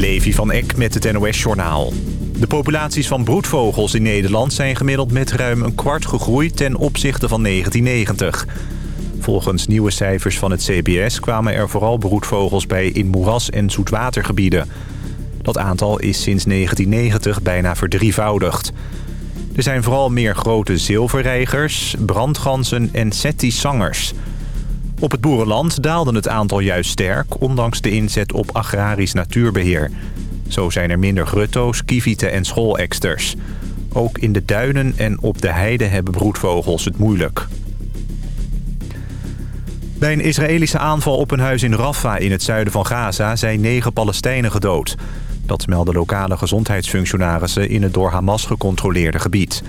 Levi van Eck met het NOS-journaal. De populaties van broedvogels in Nederland zijn gemiddeld met ruim een kwart gegroeid ten opzichte van 1990. Volgens nieuwe cijfers van het CBS kwamen er vooral broedvogels bij in moeras- en zoetwatergebieden. Dat aantal is sinds 1990 bijna verdrievoudigd. Er zijn vooral meer grote zilverreigers, brandganzen en settiezangers. Op het boerenland daalde het aantal juist sterk... ondanks de inzet op agrarisch natuurbeheer. Zo zijn er minder grutto's, kievieten en schooleksters. Ook in de duinen en op de heide hebben broedvogels het moeilijk. Bij een Israëlische aanval op een huis in Rafah in het zuiden van Gaza... zijn negen Palestijnen gedood. Dat melden lokale gezondheidsfunctionarissen in het door Hamas gecontroleerde gebied.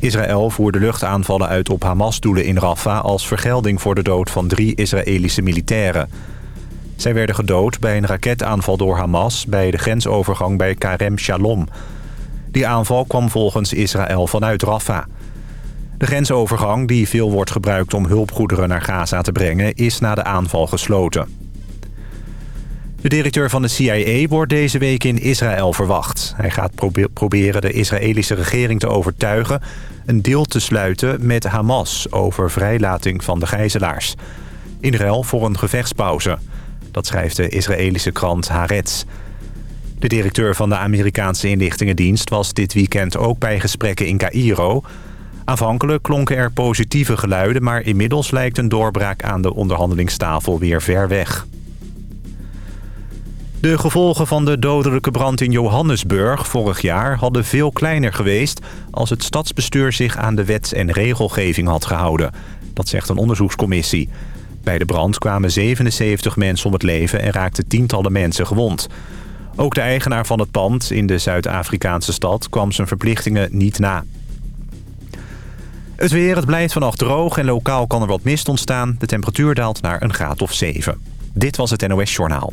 Israël voerde luchtaanvallen uit op Hamas-doelen in Rafah... als vergelding voor de dood van drie Israëlische militairen. Zij werden gedood bij een raketaanval door Hamas... bij de grensovergang bij Karem Shalom. Die aanval kwam volgens Israël vanuit Rafah. De grensovergang, die veel wordt gebruikt om hulpgoederen naar Gaza te brengen... is na de aanval gesloten. De directeur van de CIA wordt deze week in Israël verwacht. Hij gaat proberen de Israëlische regering te overtuigen... een deal te sluiten met Hamas over vrijlating van de gijzelaars. In ruil voor een gevechtspauze. Dat schrijft de Israëlische krant Haaretz. De directeur van de Amerikaanse inlichtingendienst... was dit weekend ook bij gesprekken in Cairo... Aanvankelijk klonken er positieve geluiden... maar inmiddels lijkt een doorbraak aan de onderhandelingstafel weer ver weg. De gevolgen van de dodelijke brand in Johannesburg vorig jaar... hadden veel kleiner geweest als het stadsbestuur zich aan de wet en regelgeving had gehouden. Dat zegt een onderzoekscommissie. Bij de brand kwamen 77 mensen om het leven en raakten tientallen mensen gewond. Ook de eigenaar van het pand in de Zuid-Afrikaanse stad kwam zijn verplichtingen niet na. Het weer, het blijft vannacht droog en lokaal kan er wat mist ontstaan. De temperatuur daalt naar een graad of 7. Dit was het NOS Journaal.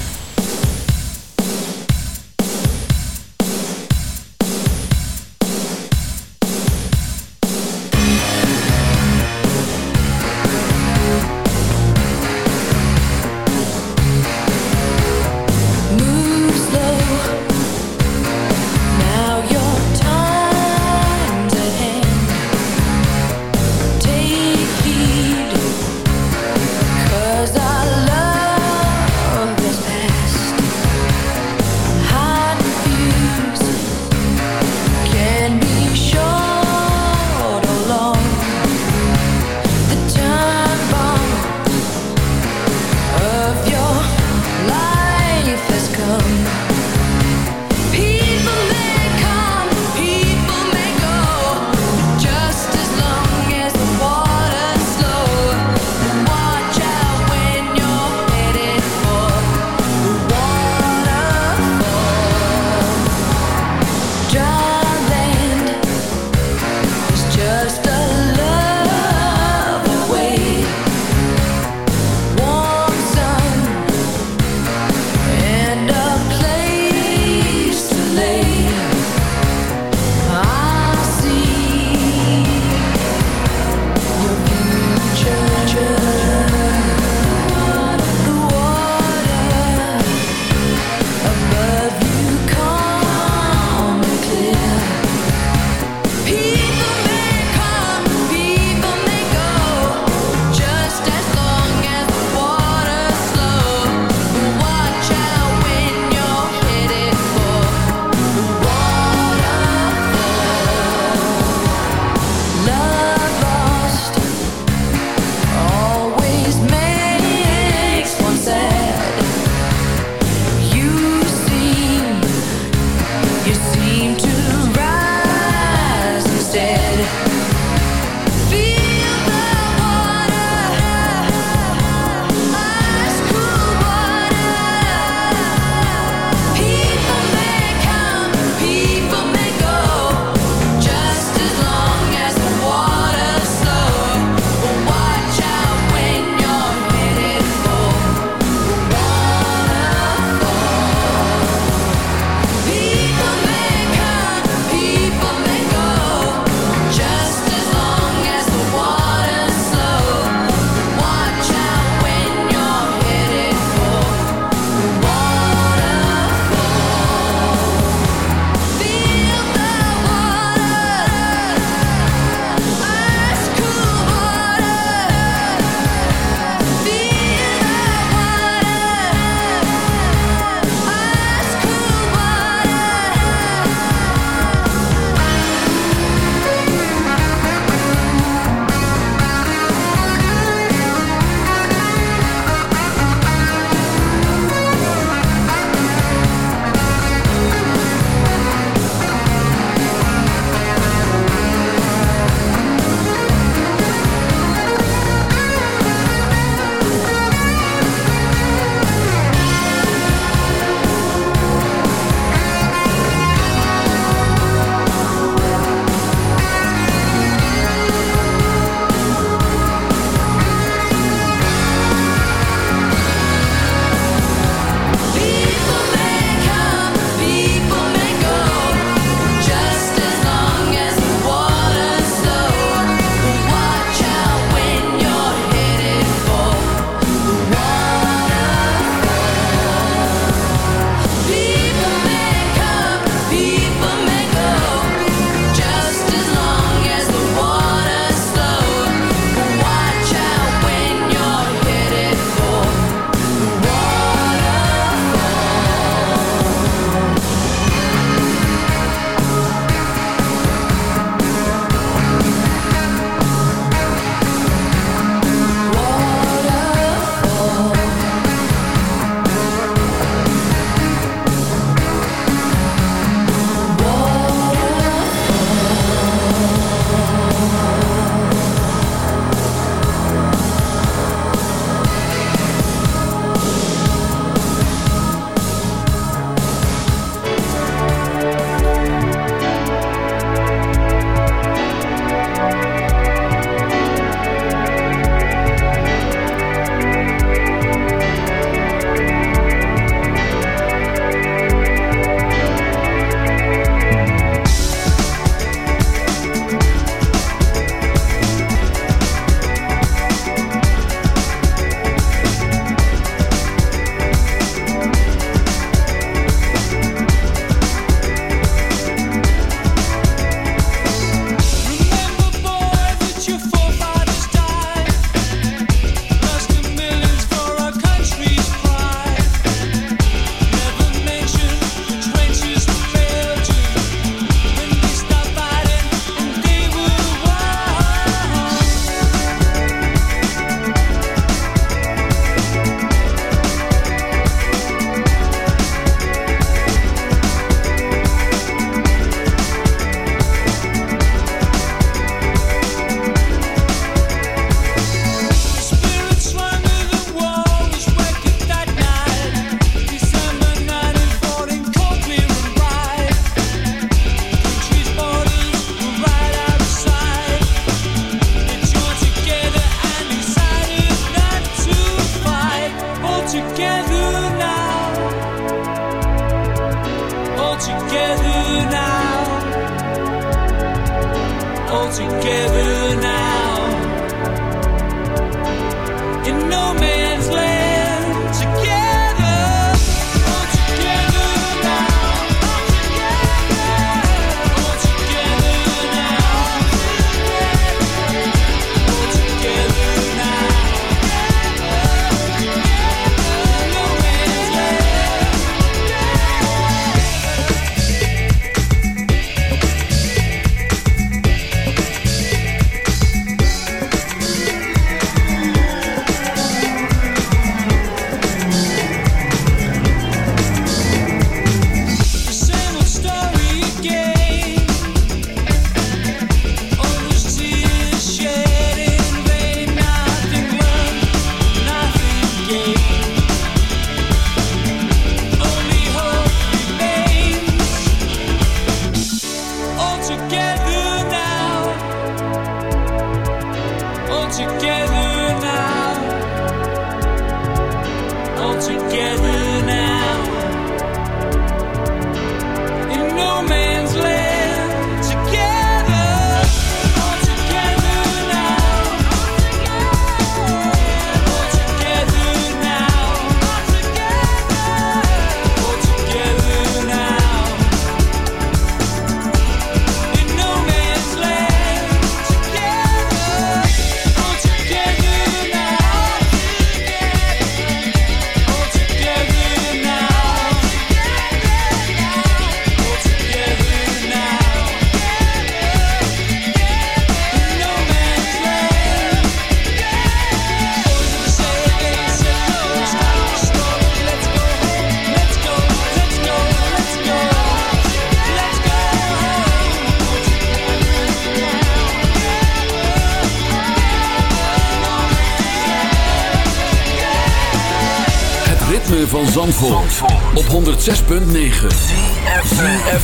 106.9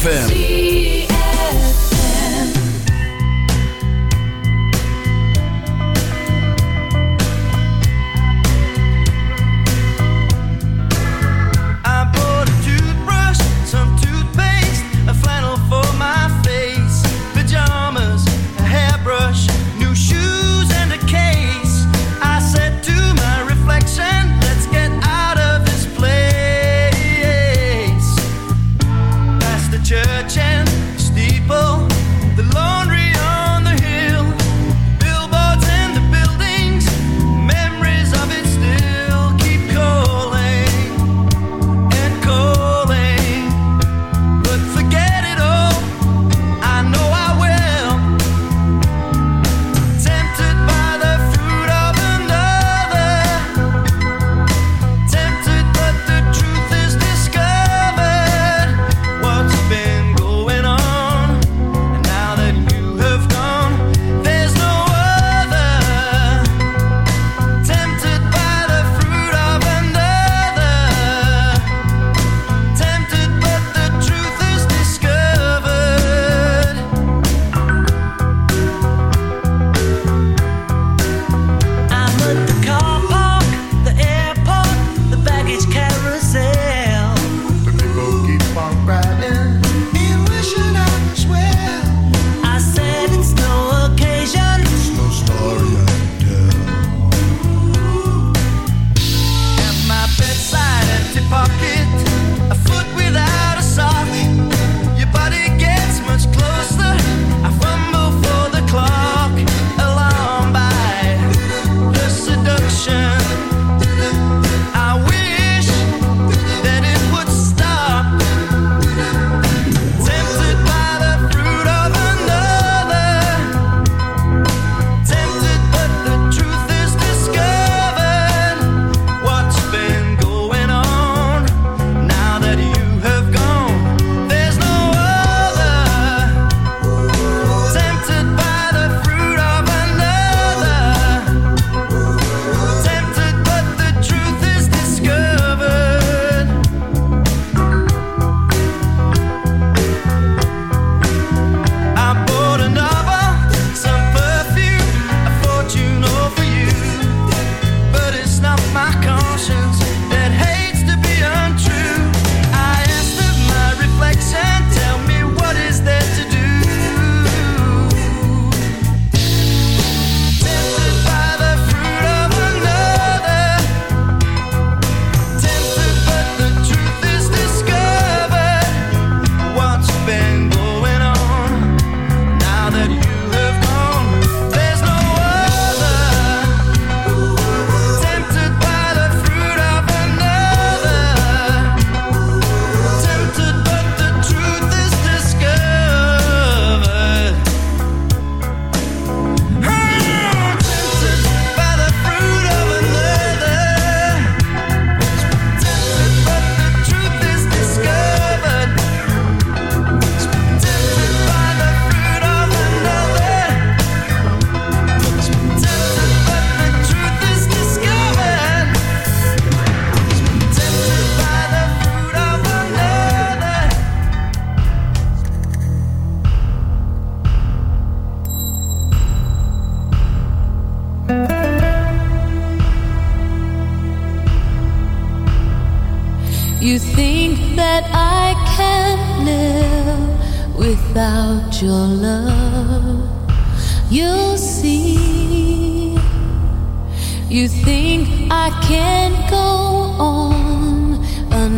FM.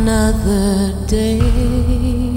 Another day.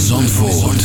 Zandvoort.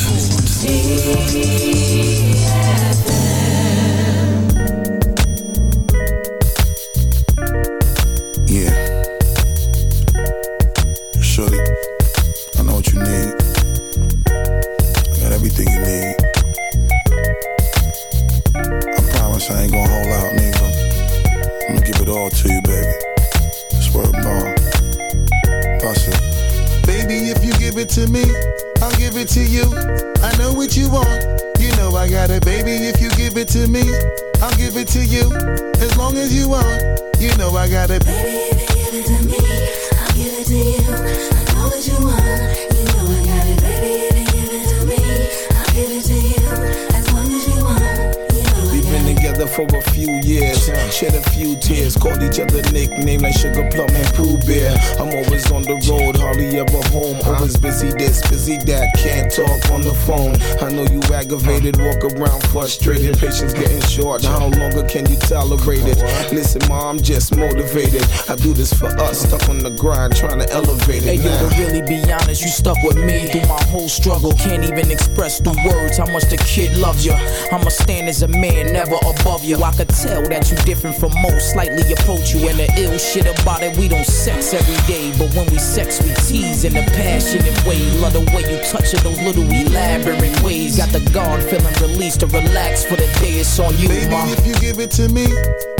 I'm just motivated. I do this for us, stuck on the grind, trying to elevate it. Hey, yo, to really be honest, you stuck with me through my whole struggle. Can't even express through words how much the kid loves you. I'ma stand as a man, never above you. I could tell that you different from most, slightly approach you. And the ill shit about it, we don't sex every day. But when we sex, we tease in a passionate way. Love the way you touch it, those little elaborate ways. Got the guard feeling released to relax for the day. It's on you, Baby, ma. if you give it to me,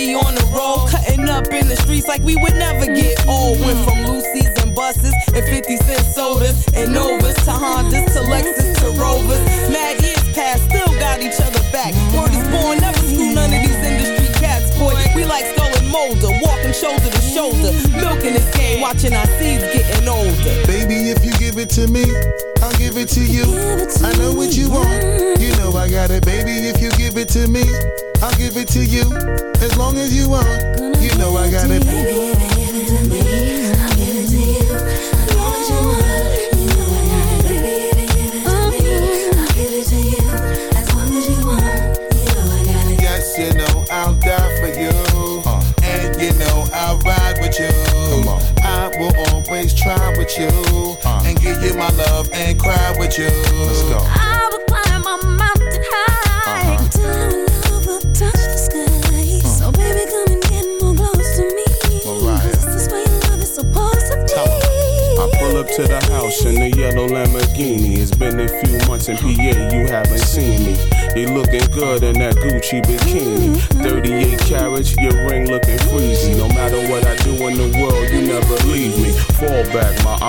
constantly on the road, cutting up in the streets like we would never get old. Went from Lucy's and buses and 50 cent sodas and Novas to Hondas to Lexus to Rovers. Mad years past, still got each other back. Word is born, never screw none of these industry cats, boy. We like Scully and Mulder, walking shoulder to shoulder, milking this game, watching our seeds getting older. Baby, if you give it to me, I'll give it to you. I know what you want. You know I got it, baby. If you give it to me, I'll give it to you. As long as you want, you know I got it. Baby, with you. And give you my love and cry with you. Let's go. I will climb a mountain high Till our love will touch the sky. Hmm. So baby, come and get more close to me. Mariah. This is where your love is supposed to be. I pull up to the house in the yellow Lamborghini. It's been a few months in PA, you haven't seen me. You looking good in that Gucci bikini. Mm-hmm. 38 carats,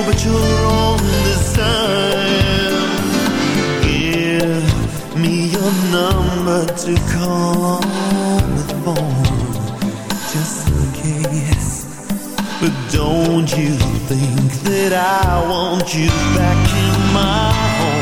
but you're wrong this time. Give me your number to call on the phone, just in case. But don't you think that I want you back in my home?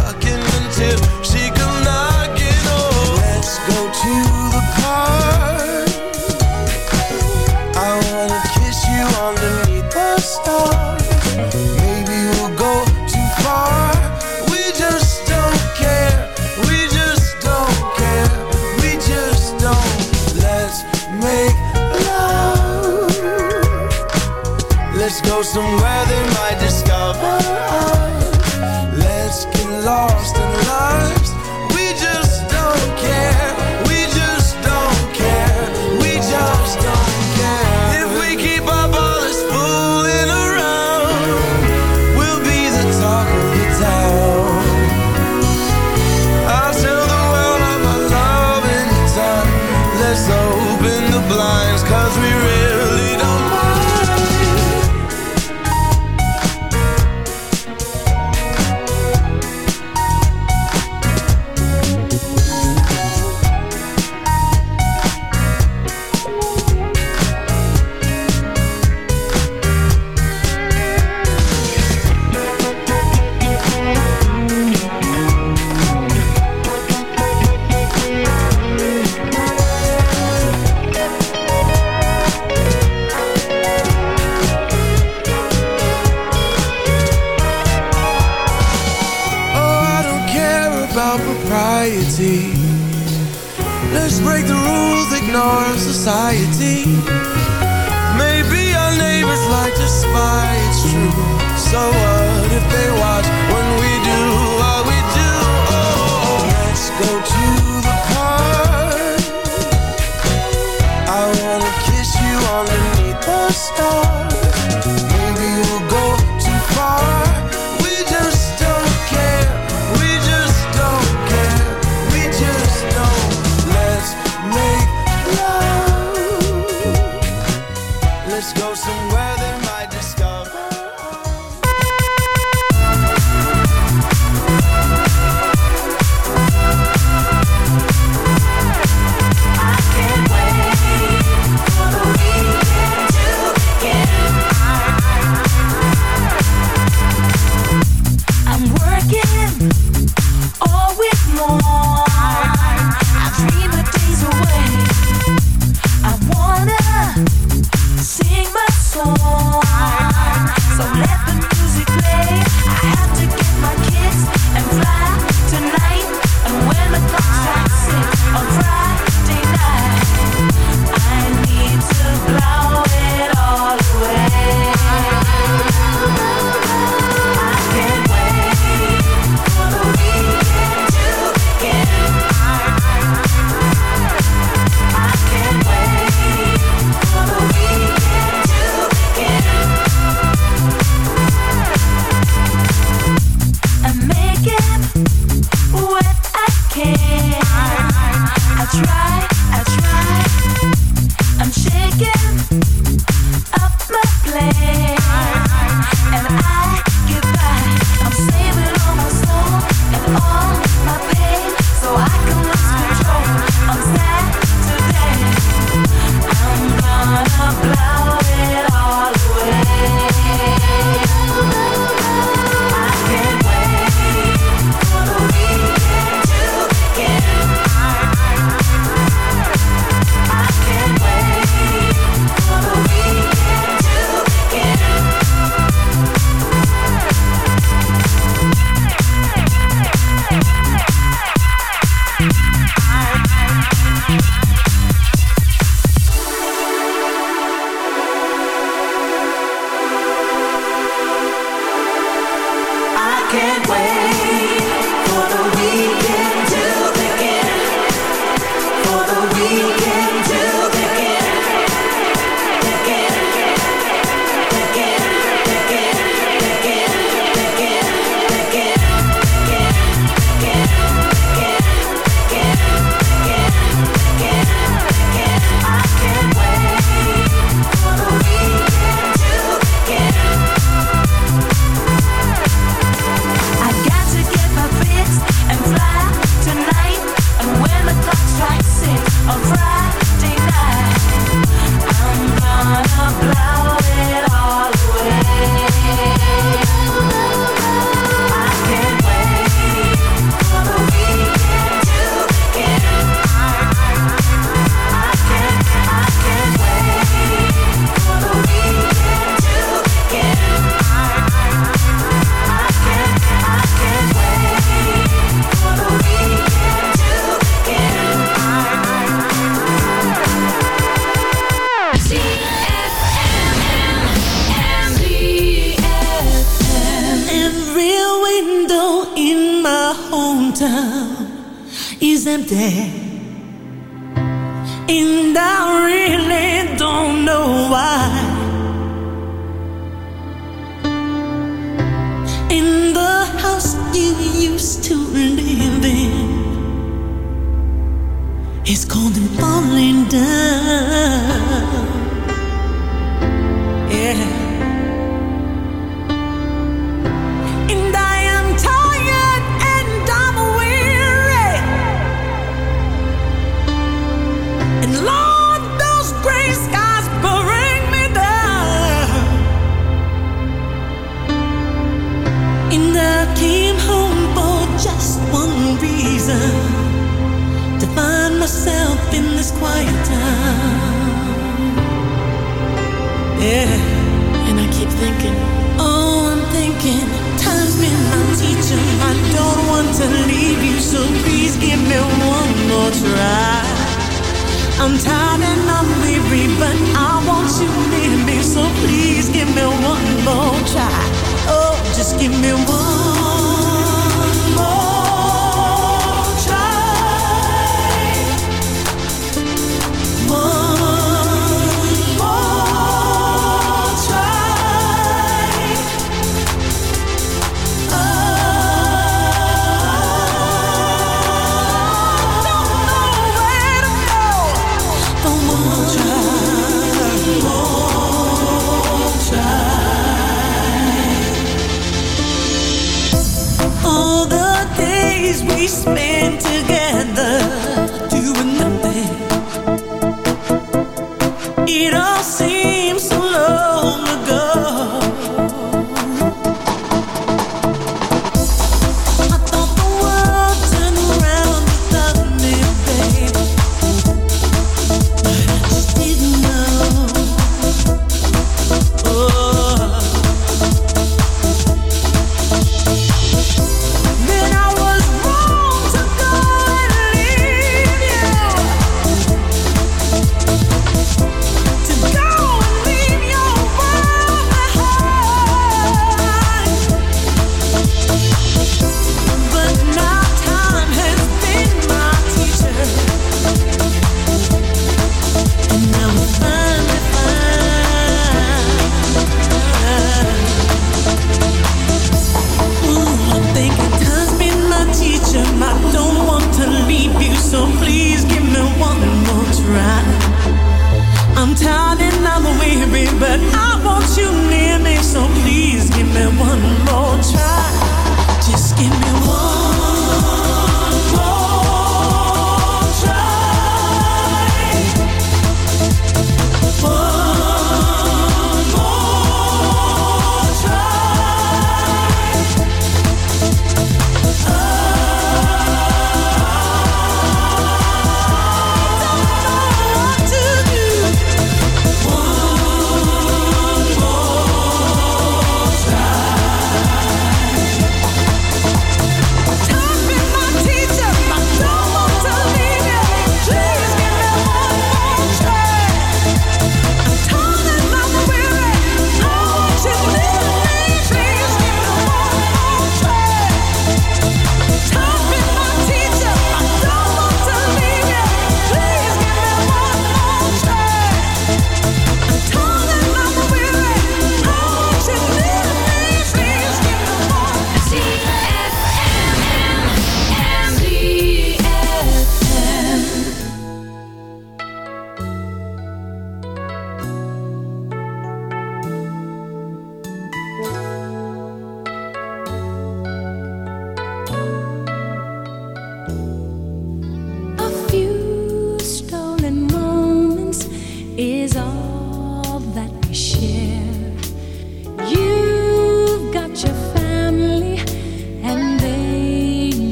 stars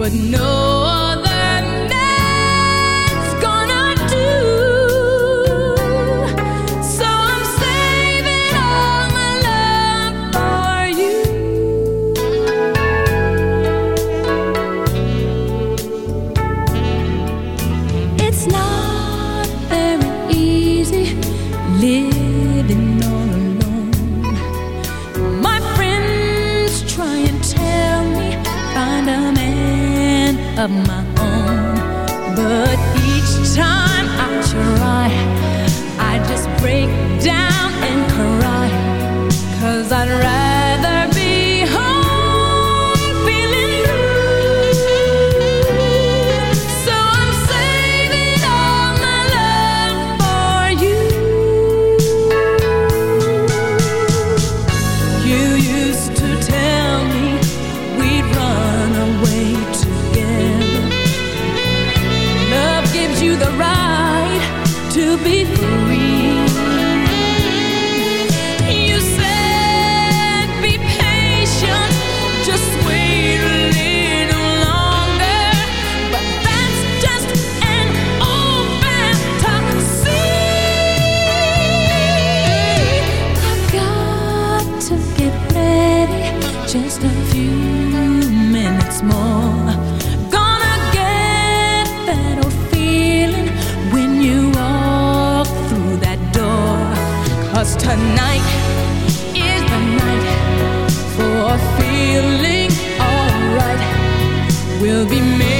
but no Cause tonight is the night for feeling alright. We'll be made.